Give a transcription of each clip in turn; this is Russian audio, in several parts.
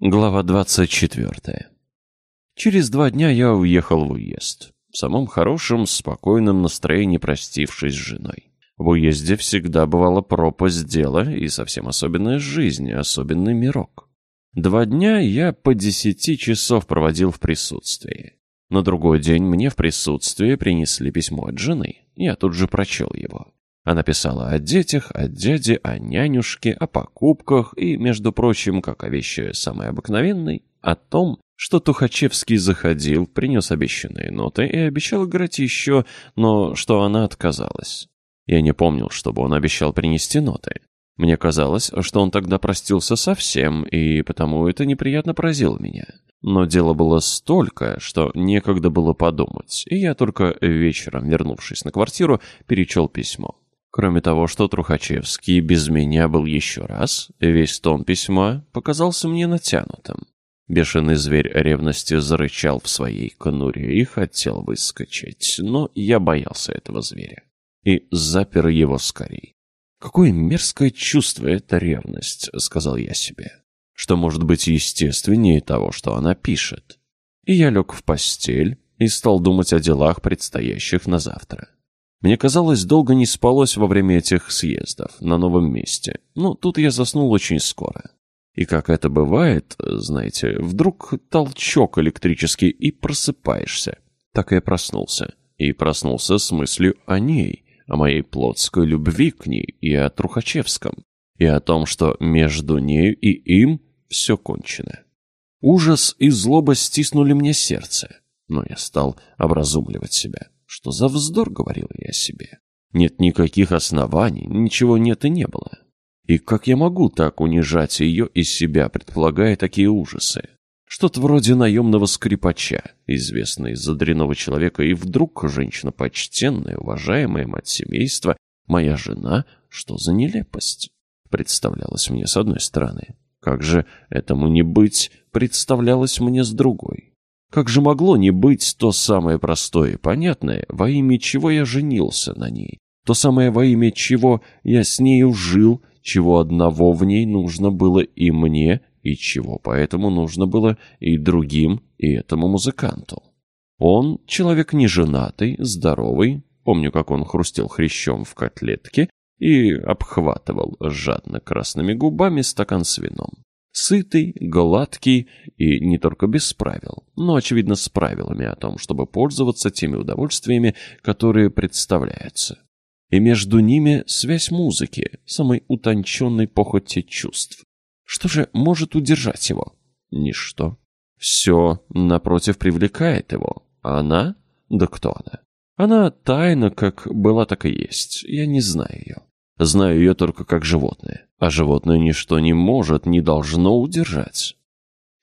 Глава 24. Через два дня я уехал в уезд. В самом хорошем, спокойном настроении простившись с женой. В уезде всегда бывала пропасть дела и совсем особенная жизнь, особенный мирок. Два дня я по десяти часов проводил в присутствии. На другой день мне в присутствии принесли письмо от жены. Я тут же прочел его. Она писала о детях, о дяде, о нянюшке, о покупках и, между прочим, как о вещи самой обыкновенной, о том, что Тухачевский заходил, принес обещанные ноты и обещал играть еще, но что она отказалась. Я не помнил, чтобы он обещал принести ноты. Мне казалось, что он тогда простился совсем, и потому это неприятно поразило меня. Но дело было столько, что некогда было подумать, и я только вечером, вернувшись на квартиру, перечел письмо. Кроме того, что Трухачевский без меня был еще раз, весь тон письма показался мне натянутым. Бешеный зверь ревности зарычал в своей конуре и хотел выскочить, но я боялся этого зверя и запер его скорей. «Какое мерзкое чувство эта ревность», — сказал я себе, «что может быть естественнее того, что она пишет». И я лег в постель и стал думать о делах, предстоящих на завтра. Мне казалось, долго не спалось во время этих съездов на новом месте. Но тут я заснул очень скоро. И как это бывает, знаете, вдруг толчок электрический и просыпаешься. Так я проснулся. И проснулся с мыслью о ней, о моей плотской любви к ней и о Трухачевском. И о том, что между нею и им все кончено. Ужас и злоба стиснули мне сердце. Но я стал образумливать себя. Что за вздор, говорил я себе. Нет никаких оснований, ничего нет и не было. И как я могу так унижать ее из себя, предполагая такие ужасы? Что-то вроде наемного скрипача, известный из дрянного человека, и вдруг женщина почтенная, уважаемая мать семейства, моя жена, что за нелепость? Представлялось мне с одной стороны. Как же этому не быть, представлялось мне с другой. Как же могло не быть то самое простое и понятное, во имя чего я женился на ней? То самое во имя чего я с нею жил, чего одного в ней нужно было и мне, и чего поэтому нужно было и другим, и этому музыканту. Он человек неженатый, здоровый, помню, как он хрустел хрящом в котлетке и обхватывал жадно красными губами стакан с вином. Сытый, гладкий и не только без правил, но, очевидно, с правилами о том, чтобы пользоваться теми удовольствиями, которые представляются. И между ними связь музыки, самой утонченной похоти чувств. Что же может удержать его? Ничто. Все, напротив, привлекает его. А она? Да кто она? Она тайна, как была, так и есть. Я не знаю ее. Знаю ее только как животное, а животное ничто не может, не должно удержать.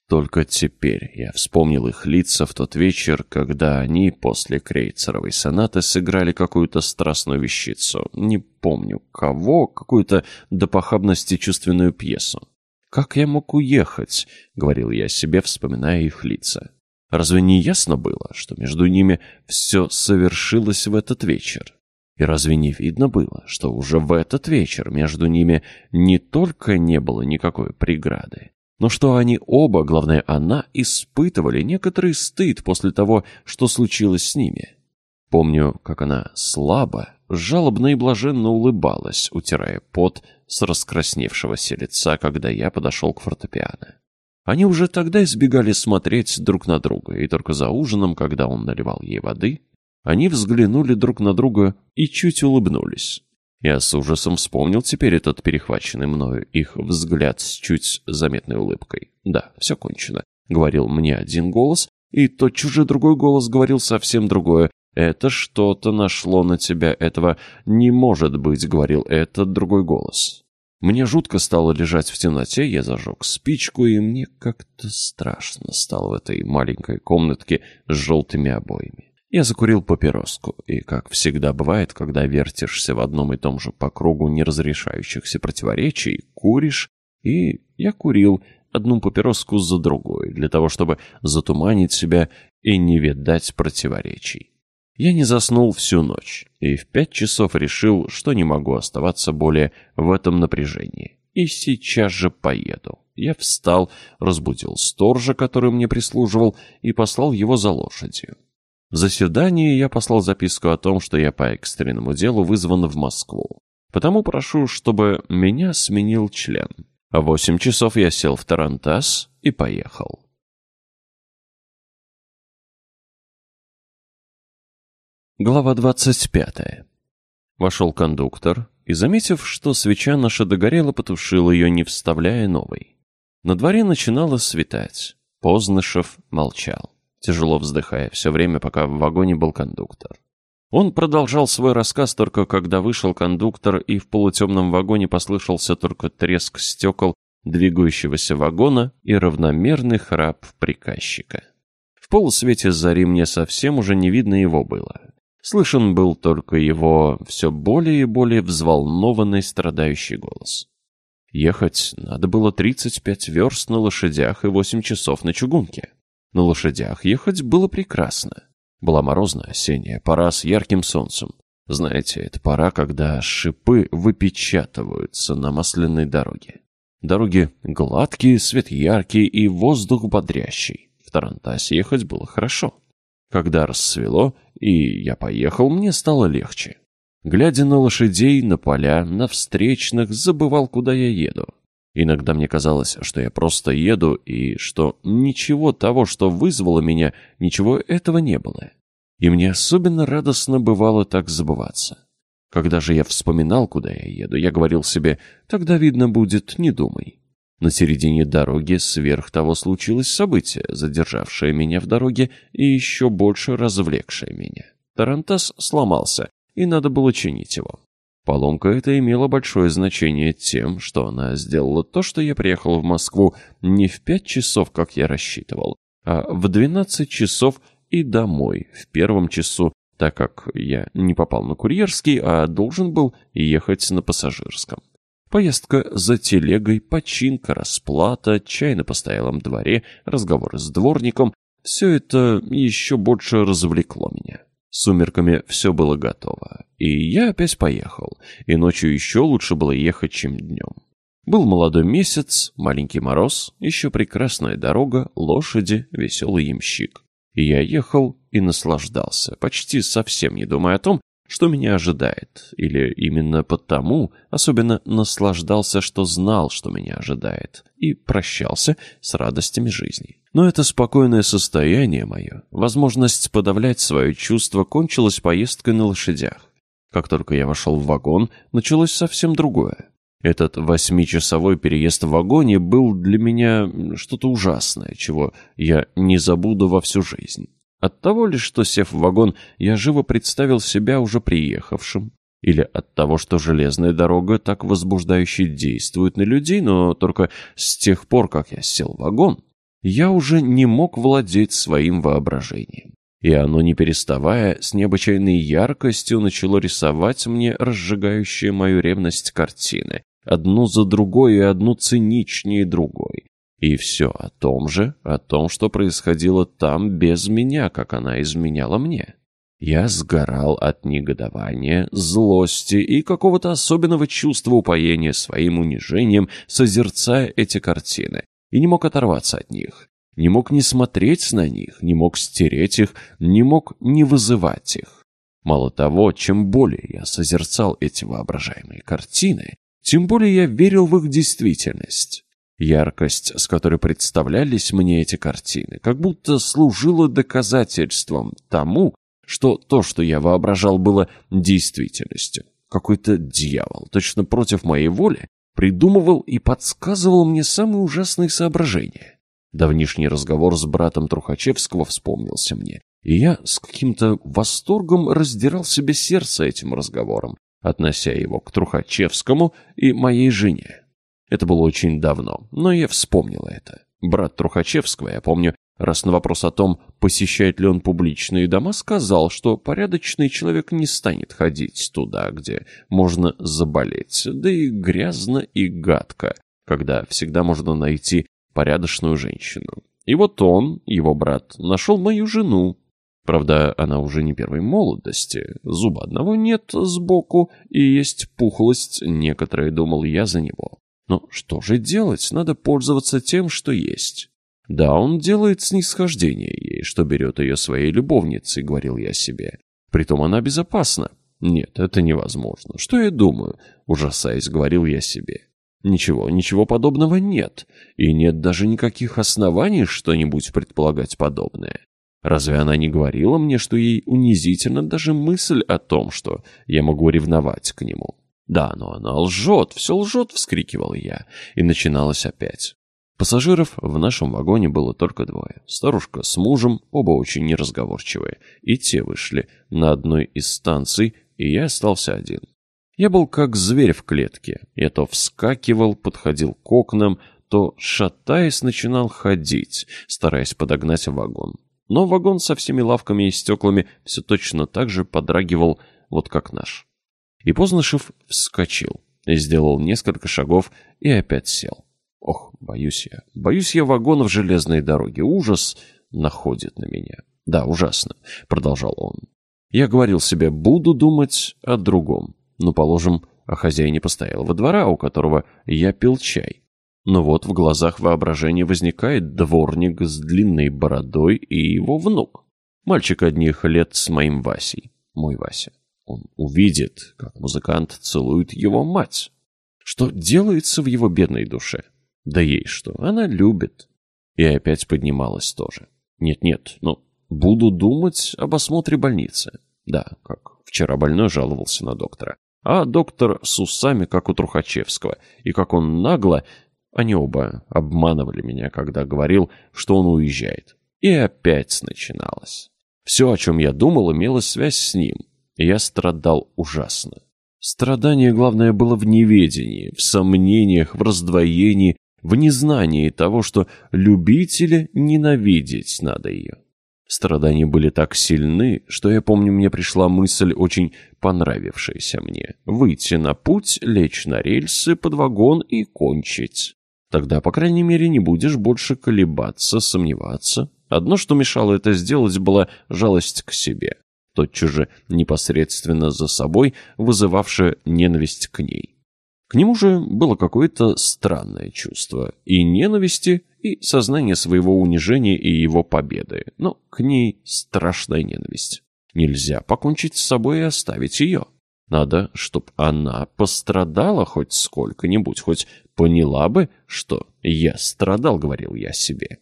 Только теперь я вспомнил их лица в тот вечер, когда они после крейцеровой сонаты сыграли какую-то страстную вещицу. Не помню кого, какую-то до похабности чувственную пьесу. «Как я мог уехать?» — говорил я себе, вспоминая их лица. Разве не ясно было, что между ними все совершилось в этот вечер? И разве не видно было, что уже в этот вечер между ними не только не было никакой преграды, но что они оба, главное она, испытывали некоторый стыд после того, что случилось с ними? Помню, как она слабо, жалобно и блаженно улыбалась, утирая пот с раскрасневшегося лица, когда я подошел к фортепиано. Они уже тогда избегали смотреть друг на друга, и только за ужином, когда он наливал ей воды, они взглянули друг на друга и чуть улыбнулись. Я с ужасом вспомнил теперь этот перехваченный мною их взгляд с чуть заметной улыбкой. «Да, все кончено», — говорил мне один голос, и тот чужой другой голос говорил совсем другое. «Это что-то нашло на тебя, этого не может быть», — говорил этот другой голос. Мне жутко стало лежать в темноте, я зажег спичку, и мне как-то страшно стало в этой маленькой комнатке с желтыми обоями. Я закурил папироску, и, как всегда бывает, когда вертишься в одном и том же по кругу неразрешающихся противоречий, куришь, и я курил одну папироску за другой, для того, чтобы затуманить себя и не видать противоречий. Я не заснул всю ночь, и в пять часов решил, что не могу оставаться более в этом напряжении. и сейчас же поеду. Я встал, разбудил сторожа, который мне прислуживал, и послал его за лошадью. В заседании я послал записку о том, что я по экстренному делу вызван в Москву. Потому прошу, чтобы меня сменил член. В восемь часов я сел в Тарантас и поехал. Глава двадцать пятая. Вошел кондуктор и, заметив, что свеча наша догорела, потушил ее, не вставляя новой. На дворе начинало светать. Познышев молчал, тяжело вздыхая все время, пока в вагоне был кондуктор. Он продолжал свой рассказ только когда вышел кондуктор, и в полутемном вагоне послышался только треск стекол двигающегося вагона и равномерный храп приказчика. В полусвете зари мне совсем уже не видно его было. Слышен был только его все более и более взволнованный страдающий голос. Ехать надо было 35 верст на лошадях и 8 часов на чугунке. На лошадях ехать было прекрасно. Была морозная осенняя пора с ярким солнцем. Знаете, это пора, когда шипы выпечатываются на масляной дороге. Дороги гладкие, свет яркий и воздух бодрящий. В Тарантасе ехать было хорошо. Когда рассвело, и я поехал, мне стало легче. Глядя на лошадей, на поля, на встречных, забывал, куда я еду. Иногда мне казалось, что я просто еду, и что ничего того, что вызвало меня, ничего этого не было. И мне особенно радостно бывало так забываться. Когда же я вспоминал, куда я еду, я говорил себе, тогда видно будет, не думай. На середине дороги сверх того случилось событие, задержавшее меня в дороге и еще больше развлекшее меня. Тарантас сломался, и надо было чинить его. Поломка эта имела большое значение тем, что она сделала то, что я приехал в Москву не в пять часов, как я рассчитывал, а в двенадцать часов и домой в первом часу, так как я не попал на курьерский, а должен был ехать на пассажирском. Поездка за телегой, починка, расплата, чай на постоялом дворе, разговоры с дворником — все это еще больше развлекло меня. Сумерками все было готово, и я опять поехал, и ночью еще лучше было ехать, чем днем. Был молодой месяц, маленький мороз, еще прекрасная дорога, лошади, веселый ямщик. И я ехал и наслаждался, почти совсем не думая о том, что меня ожидает, или именно потому особенно наслаждался, что знал, что меня ожидает, и прощался с радостями жизни. Но это спокойное состояние мое, возможность подавлять свое чувство, кончилась поездкой на лошадях. Как только я вошел в вагон, началось совсем другое. Этот восьмичасовой переезд в вагоне был для меня что-то ужасное, чего я не забуду во всю жизнь. От того ли, что, сев в вагон, я живо представил себя уже приехавшим, или от того, что железная дорога так возбуждающе действует на людей, но только с тех пор, как я сел в вагон, я уже не мог владеть своим воображением. И оно, не переставая, с необычайной яркостью начало рисовать мне разжигающие мою ревность картины, одну за другой и одну циничнее другой, и все о том же, о том, что происходило там без меня, как она изменяла мне. Я сгорал от негодования, злости и какого-то особенного чувства упоения своим унижением, созерцая эти картины, и не мог оторваться от них, не мог не смотреть на них, не мог стереть их, не мог не вызывать их. Мало того, чем более я созерцал эти воображаемые картины, тем более я верил в их действительность. Яркость, с которой представлялись мне эти картины, как будто служила доказательством тому, что то, что я воображал, было действительностью. Какой-то дьявол, точно против моей воли, придумывал и подсказывал мне самые ужасные соображения. Давнишний разговор с братом Трухачевского вспомнился мне, и я с каким-то восторгом раздирал себе сердце этим разговором, относя его к Трухачевскому и моей жене. Это было очень давно, но я вспомнила это. Брат Трухачевского, я помню, раз на вопрос о том, посещает ли он публичные дома, сказал, что порядочный человек не станет ходить туда, где можно заболеть, да и грязно и гадко, когда всегда можно найти порядочную женщину. И вот он, его брат, нашел мою жену. Правда, она уже не первой молодости, зуба одного нет сбоку, и есть пухлость, некоторые думал я за него. Но что же делать? Надо пользоваться тем, что есть. Да, он делает снисхождение ей, что берет ее своей любовницей, говорил я себе. Притом она безопасна. Нет, это невозможно. Что я думаю? Ужасаясь, говорил я себе. Ничего, ничего подобного нет. И нет даже никаких оснований что-нибудь предполагать подобное. Разве она не говорила мне, что ей унизительно даже мысль о том, что я могу ревновать к нему? Да, но она лжет, все лжет, вскрикивал я. И начиналось опять. Пассажиров в нашем вагоне было только двое. Старушка с мужем, оба очень неразговорчивые. И те вышли на одной из станций, и я остался один. Я был как зверь в клетке. Я то вскакивал, подходил к окнам, то, шатаясь, начинал ходить, стараясь подогнать вагон но вагон со всеми лавками и стеклами все точно так же подрагивал, вот как наш. И Познышев вскочил, сделал несколько шагов и опять сел. Ох, боюсь я, боюсь я вагонов железной дороги, ужас находит на меня. Да, ужасно, продолжал он. Я говорил себе, буду думать о другом. Ну, положим, о хозяине постоялого двора, у которого я пил чай. Но вот в глазах воображения возникает дворник с длинной бородой и его внук. Мальчик одних лет с моим Васей. Мой Вася. Он увидит, как музыкант целует его мать. Что делается в его бедной душе? Да ей что, она любит. И опять поднималась тоже. Нет-нет, ну, буду думать об осмотре больницы. Да, как вчера больной жаловался на доктора. А доктор с усами, как у Трухачевского. И как он нагло они оба обманывали меня, когда говорил, что он уезжает. И опять начиналось. Все, о чем я думал, имело связь с ним. Я страдал ужасно. Страдание, главное, было в неведении, в сомнениях, в раздвоении, в незнании того, что любить или ненавидеть надо ее. Страдания были так сильны, что я помню, мне пришла мысль, очень понравившаяся мне, выйти на путь, лечь на рельсы под вагон и кончить. Тогда, по крайней мере, не будешь больше колебаться, сомневаться. Одно, что мешало это сделать, была жалость к себе, тотчас же непосредственно за собой вызывавшая ненависть к ней. К нему же было какое-то странное чувство и ненависти, и сознание своего унижения и его победы, но к ней страшная ненависть. Нельзя покончить с собой и оставить ее. Надо, чтоб она пострадала хоть сколько-нибудь, хоть поняла бы, что я страдал, говорил я себе.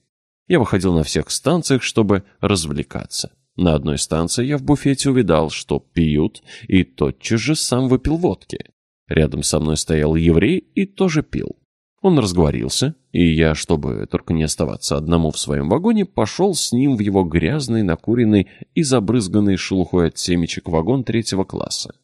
Я выходил на всех станциях, чтобы развлекаться. На одной станции я в буфете увидал, что пьют, и тотчас же сам выпил водки. Рядом со мной стоял еврей и тоже пил. Он разговорился, и я, чтобы только не оставаться одному в своем вагоне, пошел с ним в его грязный, накуренный и забрызганный шелухой от семечек вагон третьего класса.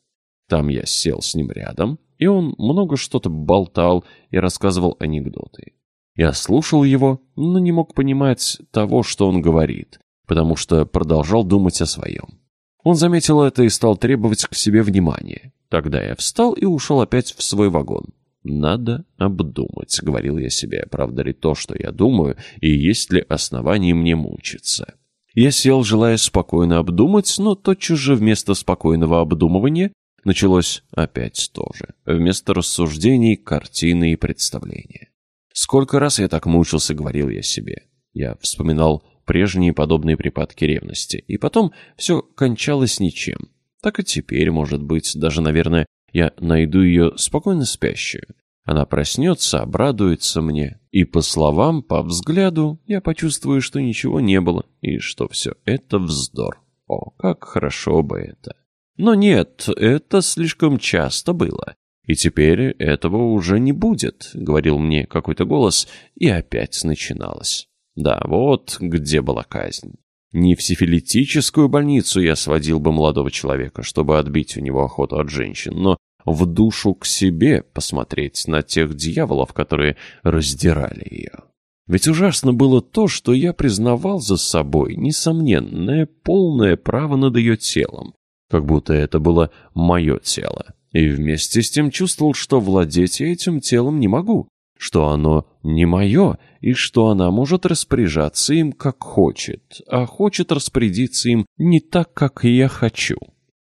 Там я сел с ним рядом, и он много что-то болтал и рассказывал анекдоты. Я слушал его, но не мог понимать того, что он говорит, потому что продолжал думать о своем. Он заметил это и стал требовать к себе внимания. Тогда я встал и ушел опять в свой вагон. «Надо обдумать», — говорил я себе, правда ли то, что я думаю, и есть ли основания мне мучиться. Я сел, желая спокойно обдумать, но тотчас же вместо спокойного обдумывания Началось опять то же. Вместо рассуждений — картины и представления. Сколько раз я так мучился, говорил я себе. Я вспоминал прежние подобные припадки ревности. И потом все кончалось ничем. Так и теперь, может быть, даже, наверное, я найду ее спокойно спящую. Она проснется, обрадуется мне. И по словам, по взгляду, я почувствую, что ничего не было, и что все это вздор. О, как хорошо бы это! Но нет, это слишком часто было. И теперь этого уже не будет, говорил мне какой-то голос, и опять начиналось. Да, вот где была казнь. Не в сифилитическую больницу я сводил бы молодого человека, чтобы отбить у него охоту от женщин, но в душу к себе посмотреть на тех дьяволов, которые раздирали ее. Ведь ужасно было то, что я признавал за собой несомненное полное право над ее телом, как будто это было мое тело. И вместе с тем чувствовал, что владеть этим телом не могу, что оно не мое, и что она может распоряжаться им как хочет, а хочет распорядиться им не так, как я хочу.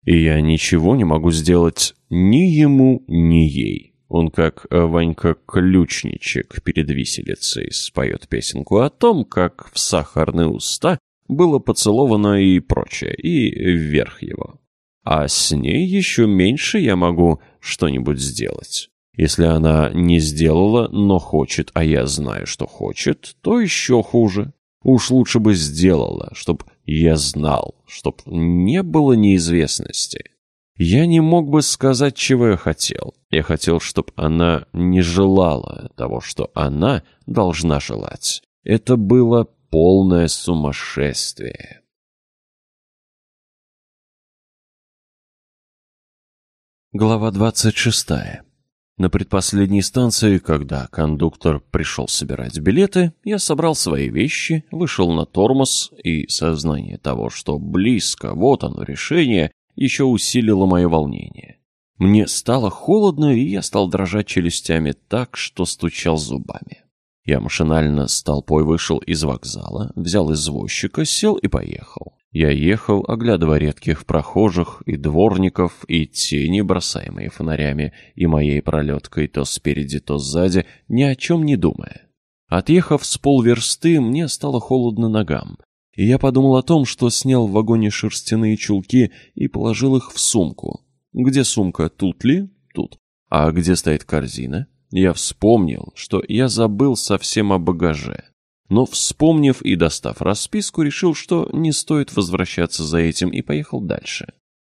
И я ничего не могу сделать ни ему, ни ей. Он, как Ванька-ключничек перед виселицей, споет песенку о том, как в сахарные уста было поцеловано и прочее, и вверх его. А с ней еще меньше я могу что-нибудь сделать. Если она не сделала, но хочет, а я знаю, что хочет, то еще хуже. Уж лучше бы сделала, чтоб я знал, чтоб не было неизвестности. Я не мог бы сказать, чего я хотел. Я хотел, чтобы она не желала того, что она должна желать. Это было полное сумасшествие. Глава двадцать шестая. На предпоследней станции, когда кондуктор пришел собирать билеты, я собрал свои вещи, вышел на тормоз, и сознание того, что близко, вот оно решение, еще усилило мое волнение. Мне стало холодно, и я стал дрожать челюстями так, что стучал зубами. Я машинально с толпой вышел из вокзала, взял извозчика, сел и поехал. Я ехал, оглядывая редких прохожих и дворников, и тени, бросаемые фонарями, и моей пролеткой то спереди, то сзади, ни о чем не думая. Отъехав с полверсты, мне стало холодно ногам, и я подумал о том, что снял в вагоне шерстяные чулки и положил их в сумку. Где сумка? Тут ли? Тут. А где стоит корзина? Я вспомнил, что я забыл совсем о багаже. Но, вспомнив и достав расписку, решил, что не стоит возвращаться за этим и поехал дальше.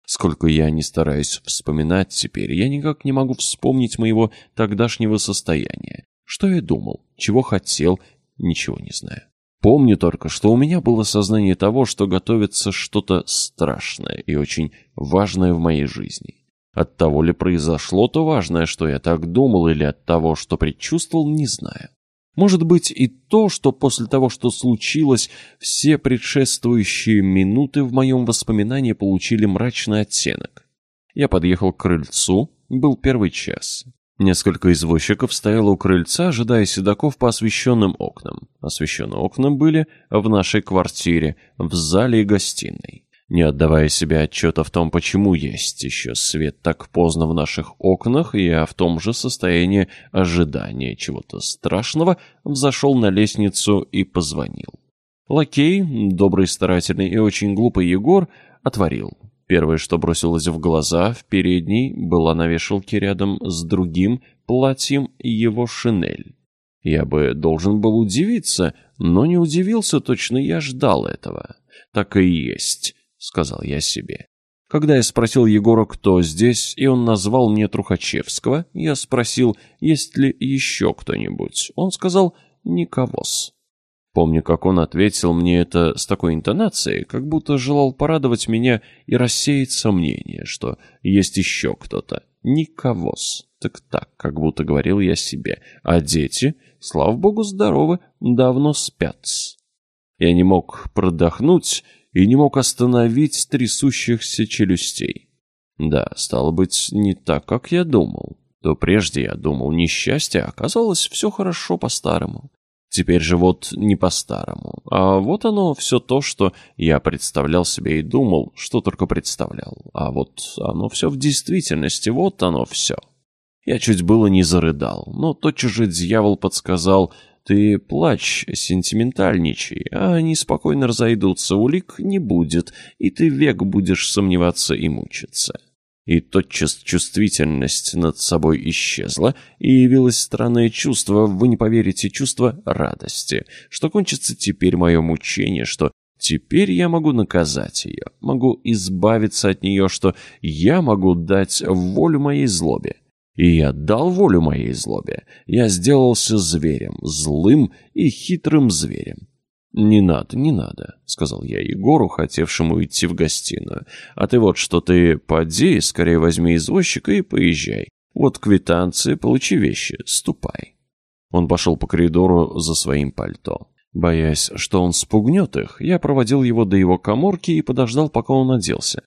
Сколько я не стараюсь вспоминать теперь, я никак не могу вспомнить моего тогдашнего состояния. Что я думал, чего хотел, ничего не знаю. Помню только, что у меня было сознание того, что готовится что-то страшное и очень важное в моей жизни. От того ли произошло то важное, что я так думал, или от того, что предчувствовал, не знаю. Может быть и то, что после того, что случилось, все предшествующие минуты в моем воспоминании получили мрачный оттенок. Я подъехал к крыльцу, был первый час. Несколько извозчиков стояло у крыльца, ожидая седаков по освещенным окнам. Освещенные окна были в нашей квартире, в зале и гостиной. Не отдавая себе отчета в том, почему есть еще свет так поздно в наших окнах, я в том же состоянии ожидания чего-то страшного взошел на лестницу и позвонил. Лакей, добрый, старательный и очень глупый Егор, отворил. Первое, что бросилось в глаза, в передней была на вешалке рядом с другим платьем его шинель. Я бы должен был удивиться, но не удивился, точно я ждал этого. Так и есть, сказал я себе. Когда я спросил Егора, кто здесь, и он назвал мне Трухачевского, я спросил, есть ли еще кто-нибудь. Он сказал «никого-с». Помню, как он ответил мне это с такой интонацией, как будто желал порадовать меня и рассеять сомнение, что есть еще кто-то. Никого-с. Так так, как будто говорил я себе. А дети, слава богу, здоровы, давно спят. Я не мог продохнуть и не мог остановить трясущихся челюстей. Да, стало быть, не так, как я думал. То прежде я думал несчастье, а оказалось все хорошо по-старому. Теперь же вот не по-старому. А вот оно все то, что я представлял себе и думал, что только представлял. А вот оно все в действительности, вот оно все. Я чуть было не зарыдал, но тотчас же дьявол подсказал, ты плачь, сентиментальничай, а они спокойно разойдутся, улик не будет, и ты век будешь сомневаться и мучиться и тотчас чувствительность над собой исчезла, и явилось странное чувство, вы не поверите, чувство радости, что кончится теперь мое мучение, что теперь я могу наказать ее, могу избавиться от нее, что я могу дать волю моей злобе. И я дал волю моей злобе. Я сделался зверем, злым и хитрым зверем. «Не надо, не надо», — сказал я Егору, хотевшему идти в гостиную. «А ты вот что, ты поди, скорее возьми извозчика и поезжай. Вот квитанции, получи вещи, ступай». Он пошел по коридору за своим пальто. Боясь, что он спугнет их, я проводил его до его коморки и подождал, пока он оделся.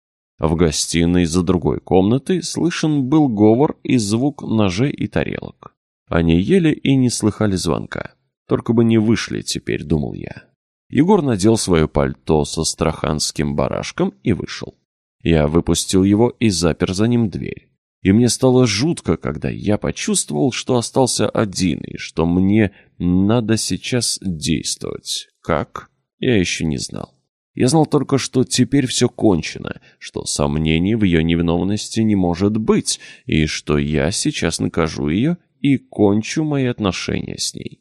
В гостиной за другой комнатой слышен был говор и звук ножей и тарелок. Они ели и не слыхали звонка. Только бы не вышли теперь, думал я. Егор надел свое пальто со страханским барашком и вышел. Я выпустил его и запер за ним дверь. И мне стало жутко, когда я почувствовал, что остался один, и что мне надо сейчас действовать. Как? Я еще не знал. Я знал только, что теперь все кончено, что сомнений в ее невиновности не может быть, и что я сейчас накажу ее и кончу мои отношения с ней.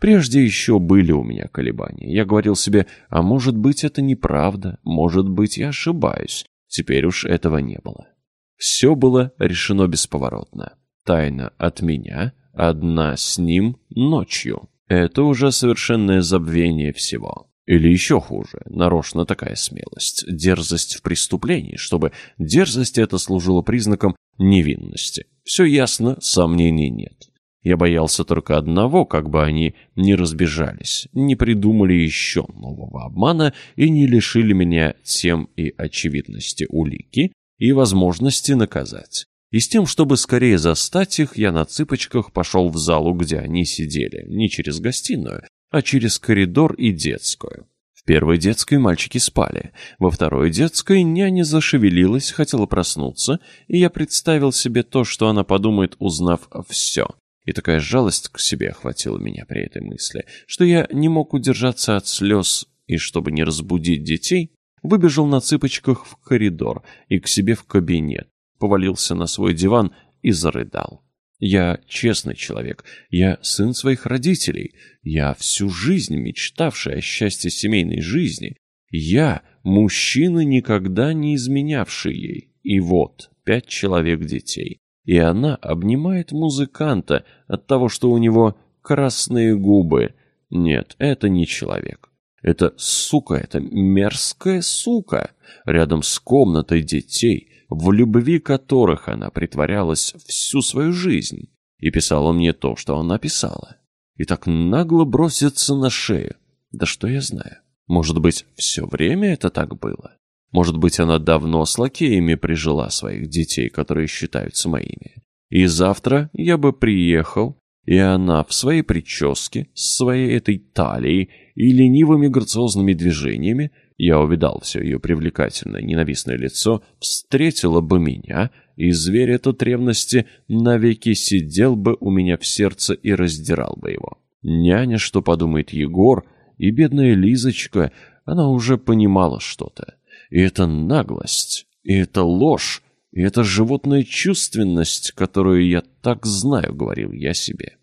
Прежде еще были у меня колебания. Я говорил себе, а может быть это неправда, может быть я ошибаюсь. Теперь уж этого не было. Все было решено бесповоротно. Тайна от меня, одна с ним ночью. Это уже совершенное забвение всего. Или еще хуже, нарочно такая смелость, дерзость в преступлении, чтобы дерзость это служила признаком невинности. Все ясно, сомнений нет. Я боялся только одного, как бы они не разбежались, не придумали еще нового обмана и не лишили меня тем и очевидности улики и возможности наказать. И с тем, чтобы скорее застать их, я на цыпочках пошел в залу, где они сидели, не через гостиную, а через коридор и детскую. В первой детской мальчики спали, во второй детской няня зашевелилась, хотела проснуться, и я представил себе то, что она подумает, узнав все. И такая жалость к себе охватила меня при этой мысли, что я не мог удержаться от слез, и чтобы не разбудить детей, выбежал на цыпочках в коридор и к себе в кабинет, повалился на свой диван и зарыдал. Я честный человек, я сын своих родителей, я всю жизнь мечтавший о счастье семейной жизни, я мужчина, никогда не изменявший ей, и вот пять человек детей. И она обнимает музыканта от того, что у него красные губы. Нет, это не человек. Это сука, это мерзкая сука, рядом с комнатой детей, в любви которых она притворялась всю свою жизнь и писала мне то, что она писала. И так нагло бросится на шею. Да что я знаю? Может быть, все время это так было? Может быть, она давно с лакеями прижила своих детей, которые считаются моими. И завтра я бы приехал, и она в своей прическе, с своей этой талией и ленивыми грациозными движениями я увидал все ее привлекательное ненавистное лицо, встретила бы меня, и зверь этот ревности навеки сидел бы у меня в сердце и раздирал бы его. Няня, что подумает Егор, и бедная Лизочка, она уже понимала что-то. И это наглость, и это ложь, и это животная чувственность, которую я так знаю, говорил я себе.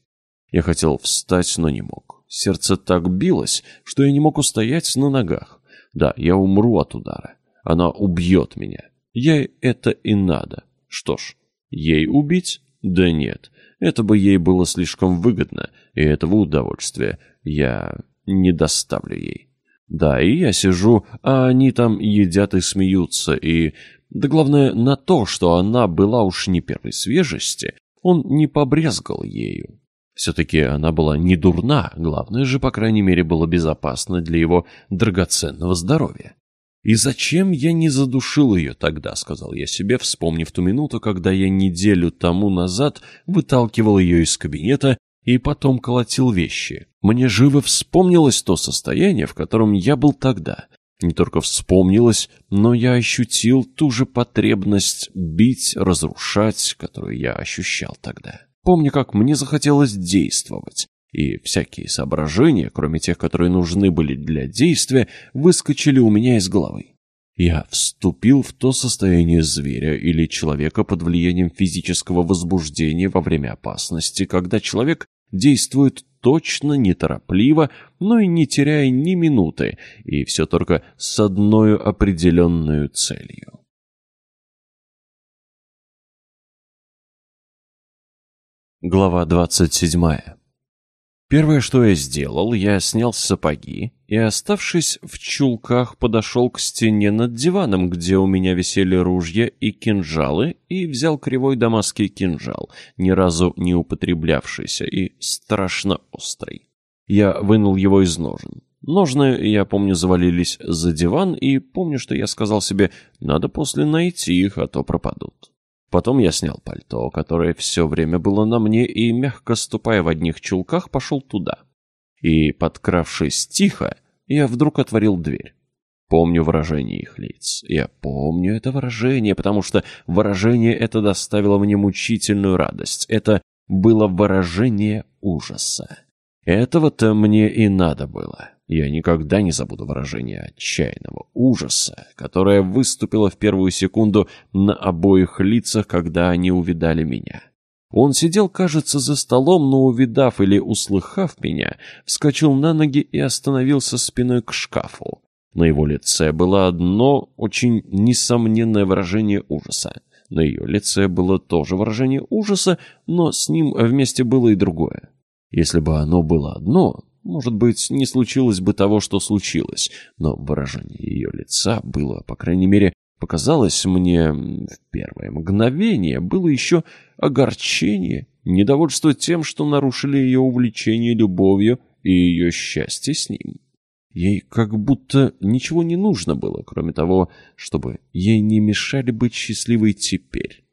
Я хотел встать, но не мог. Сердце так билось, что я не мог устоять на ногах. Да, я умру от удара. Она убьет меня. Ей это и надо. Что ж, ей убить? Да нет. Это бы ей было слишком выгодно, и этого удовольствия я не доставлю ей. Да, и я сижу, а они там едят и смеются, и... Да главное, на то, что она была уж не первой свежести, он не побрезгал ею. Все-таки она была не дурна, главное же, по крайней мере, было безопасно для его драгоценного здоровья. «И зачем я не задушил ее тогда?» — сказал я себе, вспомнив ту минуту, когда я неделю тому назад выталкивал ее из кабинета и потом колотил вещи. Мне живо вспомнилось то состояние, в котором я был тогда. Не только вспомнилось, но я ощутил ту же потребность бить, разрушать, которую я ощущал тогда. Помню, как мне захотелось действовать, и всякие соображения, кроме тех, которые нужны были для действия, выскочили у меня из головы. Я вступил в то состояние зверя или человека под влиянием физического возбуждения во время опасности, когда человек действует точно, неторопливо, но и не теряя ни минуты, и все только с одной определенной целью. Глава 27. Первое, что я сделал, я снял сапоги и, оставшись в чулках, подошел к стене над диваном, где у меня висели ружья и кинжалы, и взял кривой дамасский кинжал, ни разу не употреблявшийся и страшно острый. Я вынул его из ножен. Ножны, я помню, завалились за диван, и помню, что я сказал себе, надо после найти их, а то пропадут. Потом я снял пальто, которое все время было на мне, и, мягко ступая в одних чулках, пошел туда. И, подкравшись тихо, я вдруг отворил дверь. Помню выражение их лиц. Я помню это выражение, потому что выражение это доставило мне мучительную радость. Это было выражение ужаса. Этого-то мне и надо было. Я никогда не забуду выражение отчаянного ужаса, которое выступило в первую секунду на обоих лицах, когда они увидали меня. Он сидел, кажется, за столом, но, увидав или услыхав меня, вскочил на ноги и остановился спиной к шкафу. На его лице было одно очень несомненное выражение ужаса. На ее лице было тоже выражение ужаса, но с ним вместе было и другое. Если бы оно было одно, может быть, не случилось бы того, что случилось, но выражение ее лица было, по крайней мере, показалось мне в первое мгновение, было еще огорчение, недовольство тем, что нарушили ее увлечение любовью и ее счастье с ним. Ей как будто ничего не нужно было, кроме того, чтобы ей не мешали быть счастливой теперь.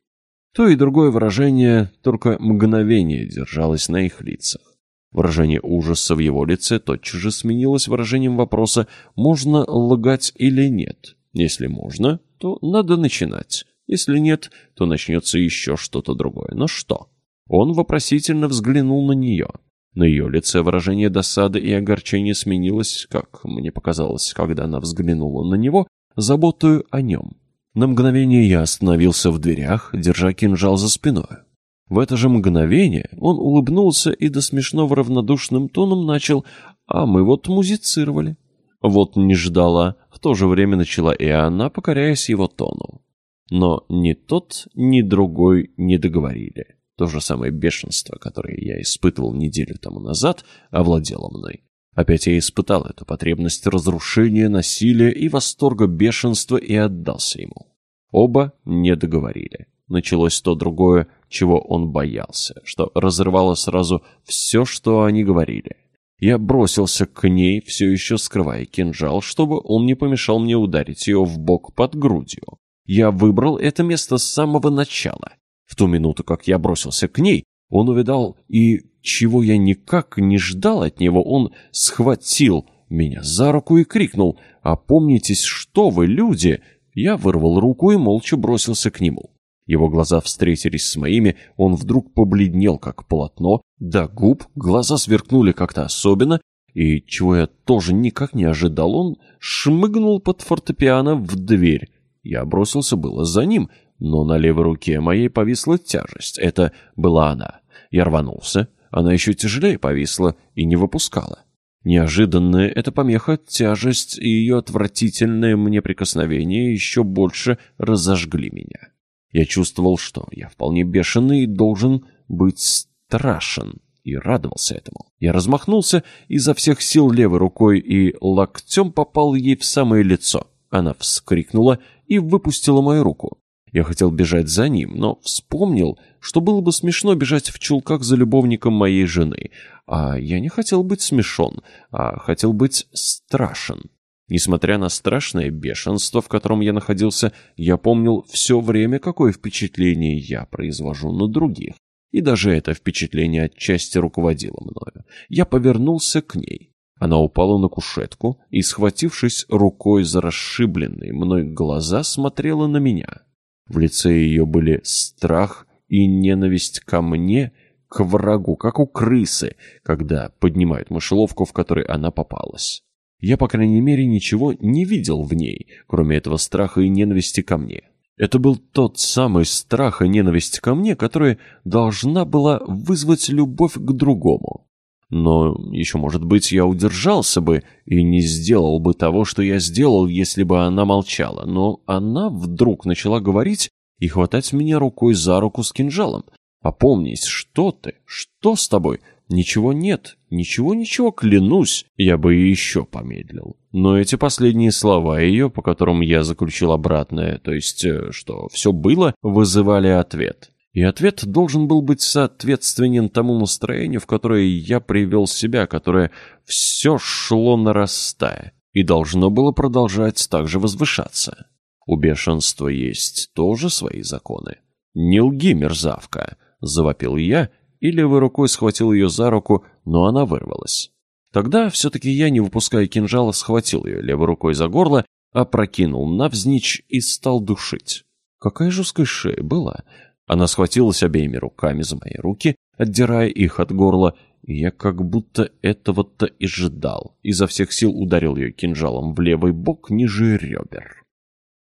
То и другое выражение только мгновение держалось на их лицах. Выражение ужаса в его лице тотчас же сменилось выражением вопроса «можно лгать или нет?». Если можно, то надо начинать. Если нет, то начнется еще что-то другое. Но что? Он вопросительно взглянул на нее. На ее лице выражение досады и огорчения сменилось, как мне показалось, когда она взглянула на него, заботою о нем. На мгновение я остановился в дверях, держа кинжал за спиной. В это же мгновение он улыбнулся и до смешного равнодушным тоном начал «А мы вот музицировали». Вот не ждала, в то же время начала и она, покоряясь его тону. Но ни тот, ни другой не договорили. То же самое бешенство, которое я испытывал неделю тому назад, овладело мной. Опять я испытал эту потребность разрушения, насилия и восторга бешенства и отдался ему. Оба не договорили. Началось то другое, чего он боялся, что разрывало сразу все, что они говорили. Я бросился к ней, все еще скрывая кинжал, чтобы он не помешал мне ударить ее в бок под грудью. Я выбрал это место с самого начала. В ту минуту, как я бросился к ней, он увидал, и чего я никак не ждал от него, он схватил меня за руку и крикнул «Опомнитесь, что вы, люди!» Я вырвал руку и молча бросился к нему. Его глаза встретились с моими, он вдруг побледнел, как полотно, до губ глаза сверкнули как-то особенно, и, чего я тоже никак не ожидал, он шмыгнул под фортепиано в дверь. Я бросился было за ним, но на левой руке моей повисла тяжесть. Это была она. Я рванулся, она еще тяжелее повисла и не выпускала. Неожиданная эта помеха, тяжесть и ее отвратительное мне прикосновение еще больше разожгли меня. Я чувствовал, что я вполне бешеный и должен быть страшен, и радовался этому. Я размахнулся изо всех сил левой рукой и локтем попал ей в самое лицо. Она вскрикнула и выпустила мою руку. Я хотел бежать за ним, но вспомнил, что было бы смешно бежать в чулках за любовником моей жены. А я не хотел быть смешон, а хотел быть страшен. Несмотря на страшное бешенство, в котором я находился, я помнил все время, какое впечатление я произвожу на других. И даже это впечатление отчасти руководило мною. Я повернулся к ней. Она упала на кушетку и, схватившись рукой за расшибленные мной глаза, смотрела на меня. В лице ее были страх и ненависть ко мне, к врагу, как у крысы, когда поднимают мышеловку, в которой она попалась. Я, по крайней мере, ничего не видел в ней, кроме этого страха и ненависти ко мне. Это был тот самый страх и ненависть ко мне, которая должна была вызвать любовь к другому. Но еще, может быть, я удержался бы и не сделал бы того, что я сделал, если бы она молчала. Но она вдруг начала говорить и хватать меня рукой за руку с кинжалом. «Опомнись, что ты? Что с тобой? Ничего нет, ничего-ничего, клянусь, я бы еще помедлил». Но эти последние слова ее, по которым я заключил обратное, то есть, э, что все было, вызывали ответ. И ответ должен был быть соответственен тому настроению, в которое я привел себя, которое все шло нарастая, и должно было продолжать также возвышаться. У бешенства есть тоже свои законы. «Не лги, мерзавка!» — завопил я, и левой рукой схватил ее за руку, но она вырвалась. Тогда все-таки я, не выпуская кинжала, схватил ее левой рукой за горло, опрокинул навзничь и стал душить. Какая жесткая шея была. Она схватилась обеими руками за мои руки, отдирая их от горла, и я как будто этого-то и ждал. Изо всех сил ударил ее кинжалом в левый бок ниже ребер.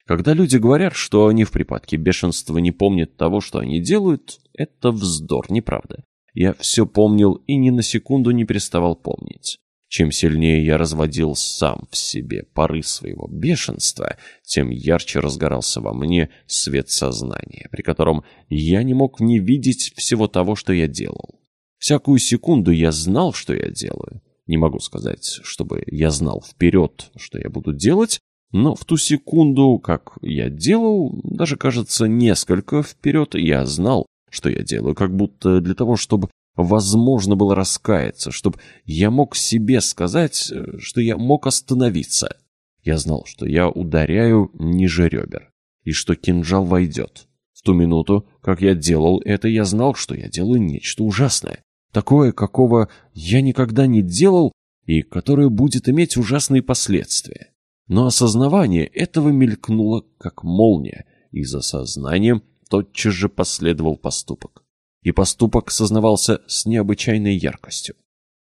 Когда люди говорят, что они в припадке бешенства не помнят того, что они делают, это вздор, неправда. Я все помнил и ни на секунду не переставал помнить. Чем сильнее я разводил сам в себе пары своего бешенства, тем ярче разгорался во мне свет сознания, при котором я не мог не видеть всего того, что я делал. Всякую секунду я знал, что я делаю. Не могу сказать, чтобы я знал вперед, что я буду делать, но в ту секунду, как я делал, даже, кажется, несколько вперед, я знал, что я делаю, как будто для того, чтобы возможно было раскаяться, чтобы я мог себе сказать, э, что я мог остановиться. Я знал, что я ударяю ниже ребер, и что кинжал войдет. В ту минуту, как я делал это, я знал, что я делаю нечто ужасное. Такое, какого я никогда не делал и которое будет иметь ужасные последствия. Но осознавание этого мелькнуло, как молния, и за сознанием тотчас же последовал поступок и поступок сознавался с необычайной яркостью.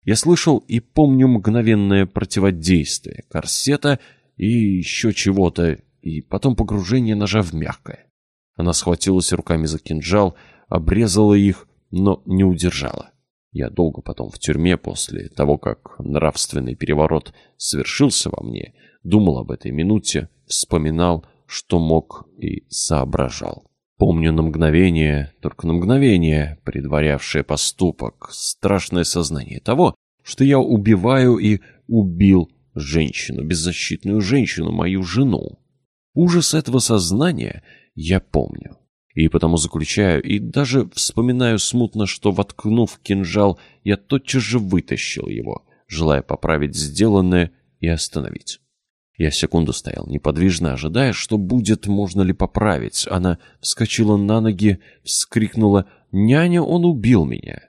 Я слышал и помню мгновенное противодействие корсета и еще чего-то, и потом погружение ножа в мягкое. Она схватилась руками за кинжал, обрезала их, но не удержала. Я долго потом в тюрьме, после того, как нравственный переворот совершился во мне, думал об этой минуте, вспоминал, что мог и соображал. Помню на мгновение, только на мгновение, предварявшее поступок, страшное сознание того, что я убиваю и убил женщину, беззащитную женщину, мою жену. Ужас этого сознания я помню. И потому заключаю, и даже вспоминаю смутно, что, воткнув кинжал, я тотчас же вытащил его, желая поправить сделанное и остановить. Я секунду стоял неподвижно, ожидая, что будет, можно ли поправить. Она вскочила на ноги, вскрикнула «Няня, он убил меня!».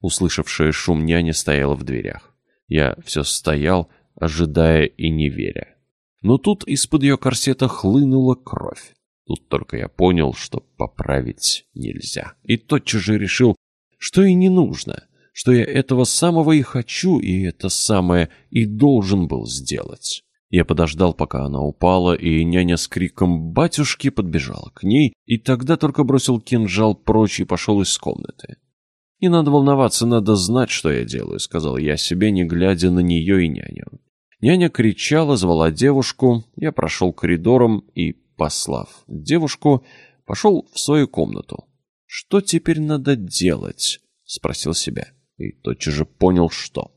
Услышавшая шум няня стояла в дверях. Я все стоял, ожидая и не веря. Но тут из-под ее корсета хлынула кровь. Тут только я понял, что поправить нельзя. И тотчас же решил, что и не нужно, что я этого самого и хочу, и это самое и должен был сделать. Я подождал, пока она упала, и няня с криком «Батюшки!» подбежала к ней, и тогда только бросил кинжал прочь и пошел из комнаты. «Не надо волноваться, надо знать, что я делаю», — сказал я себе, не глядя на нее и няню. Няня кричала, звала девушку, я прошел коридором и, послав девушку, пошел в свою комнату. «Что теперь надо делать?» — спросил себя, и тотчас же понял, что.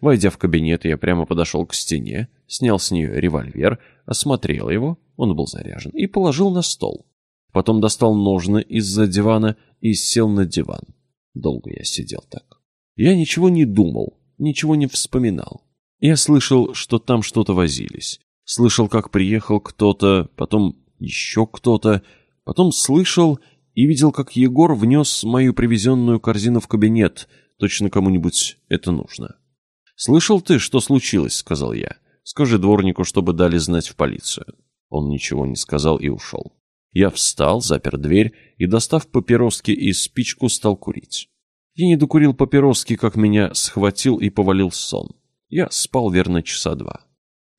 Войдя в кабинет, я прямо подошел к стене, снял с нее револьвер, осмотрел его, он был заряжен, и положил на стол. Потом достал ножны из-за дивана и сел на диван. Долго я сидел так. Я ничего не думал, ничего не вспоминал. Я слышал, что там что-то возились. Слышал, как приехал кто-то, потом еще кто-то. Потом слышал и видел, как Егор внес мою привезенную корзину в кабинет. Точно кому-нибудь это нужно. «Слышал ты, что случилось?» — сказал я. «Скажи дворнику, чтобы дали знать в полицию». Он ничего не сказал и ушел. Я встал, запер дверь и, достав папироски и спичку, стал курить. Я не докурил папироски, как меня схватил и повалил сон. Я спал верно часа два.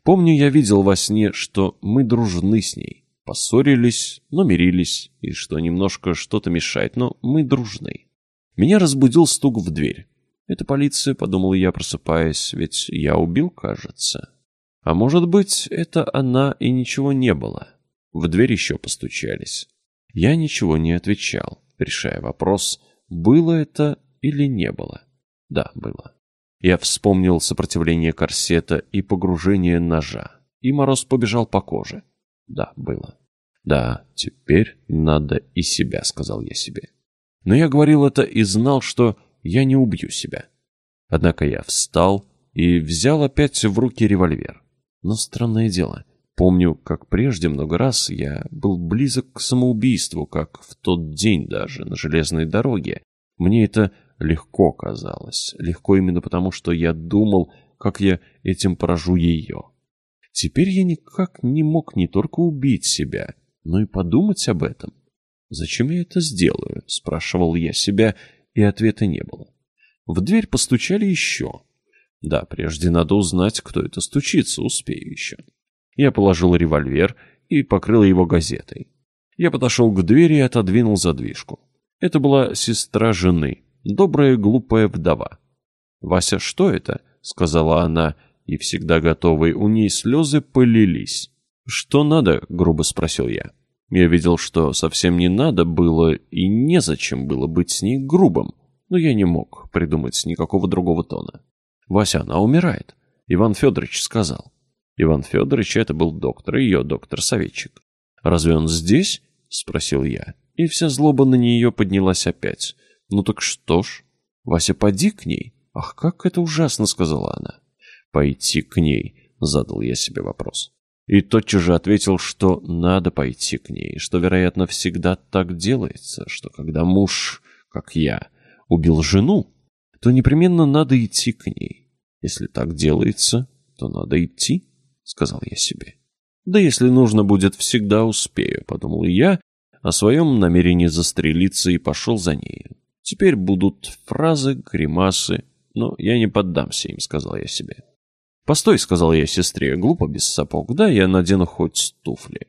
Помню, я видел во сне, что мы дружны с ней. Поссорились, но мирились, и что немножко что-то мешает, но мы дружны. Меня разбудил стук в дверь. Это полиция, подумал я, просыпаясь, ведь я убил, кажется. А может быть, это она и ничего не было. В дверь еще постучались. Я ничего не отвечал, решая вопрос, было это или не было. Да, было. Я вспомнил сопротивление корсета и погружение ножа, и мороз побежал по коже. Да, было. Да, теперь надо и себя, сказал я себе. Но я говорил это и знал, что я не убью себя. Однако я встал и взял опять в руки револьвер. Но странное дело, помню, как прежде много раз я был близок к самоубийству, как в тот день даже на железной дороге. Мне это легко казалось. Легко именно потому, что я думал, как я этим поражу ее. Теперь я никак не мог не только убить себя, но и подумать об этом. «Зачем я это сделаю?» — спрашивал я себя, и ответа не было. В дверь постучали еще. Да, прежде надо узнать, кто это стучится, успею еще. Я положил револьвер и покрыл его газетой. Я подошел к двери и отодвинул задвижку. Это была сестра жены, добрая глупая вдова. «Вася, что это?» — сказала она, и всегда готовые у ней слезы полились. «Что надо?» — грубо спросил я. Я видел, что совсем не надо было и незачем было быть с ней грубым, но я не мог придумать никакого другого тона. «Вася, она умирает», — Иван Федорович сказал. Иван Федорович это был доктор, ее доктор-советчик. «Разве он здесь?» — спросил я. И вся злоба на нее поднялась опять. «Ну так что ж? Вася, поди к ней». «Ах, как это ужасно!» — сказала она. «Пойти к ней?» — задал я себе вопрос. И тотчас же ответил, что надо пойти к ней, что, вероятно, всегда так делается, что когда муж, как я, убил жену, то непременно надо идти к ней. Если так делается, то надо идти, — сказал я себе. Да если нужно будет, всегда успею, — подумал я о своем намерении застрелиться и пошел за нею. Теперь будут фразы, гримасы, но я не поддамся им, — сказал я себе. «Постой», — сказал я сестре, — «глупо без сапог. Да, я надену хоть туфли».